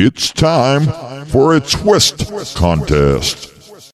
It's time for a twist contest.